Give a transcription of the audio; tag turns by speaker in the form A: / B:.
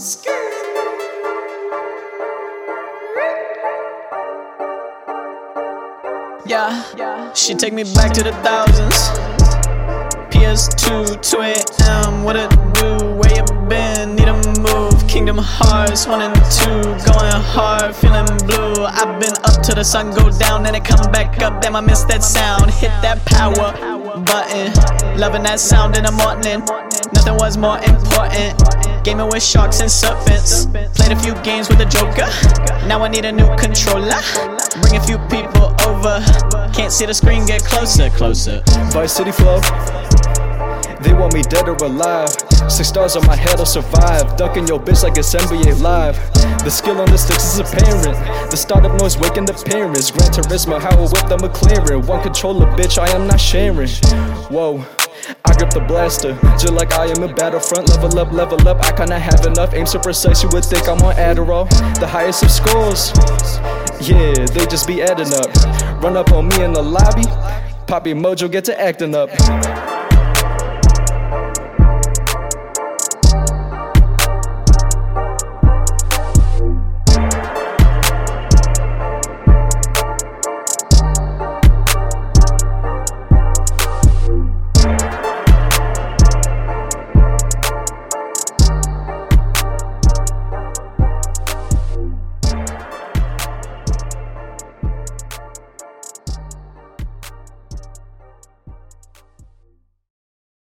A: Yeah, yeah. She take me back to the thousands. PS2 to AM, what it do? Where you been? Need a move. Kingdom Hearts 1 and 2, going hard, feeling blue. I've been up till the sun go down, then it come back up. Damn, I miss that sound. Hit that power button. Loving that sound in the morning. Nothing was more important. Gaming with sharks and serpents. Played a few games with the Joker. Now I need a new controller. Bring a few people over. Can't see the screen get closer, closer.
B: Vice City Flow. They want me dead or alive. Six stars on my head, I'll survive. Ducking your bitch like it's NBA Live. The skill on the sticks is apparent. The startup noise waking the parents. Gran Turismo, how I whip the McLaren. One controller, bitch, I am not sharing. Whoa. I grip the blaster, just like I am in Battlefront. Level up, level up, I kinda have enough. Aim so precise, you would think I'm on Adderall. The highest of scores, yeah, they just be adding up. Run up on me in the lobby, Poppy Mojo get to acting up.